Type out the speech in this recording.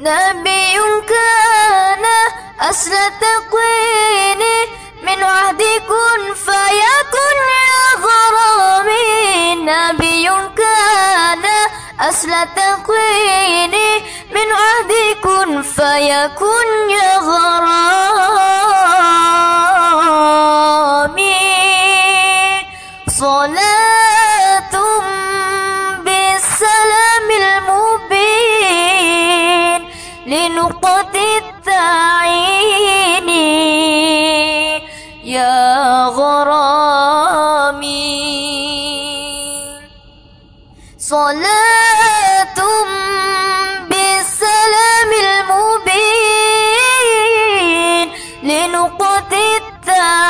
نبي كان أصل تقوين من عهد كن فيكن يا غرامي. نبي كان أصل تقوين من عهد كن فيكن يا غرامي. صلاة لنقطة التعين يا غرامي. صلاة بالسلام المبين لنقطة التعين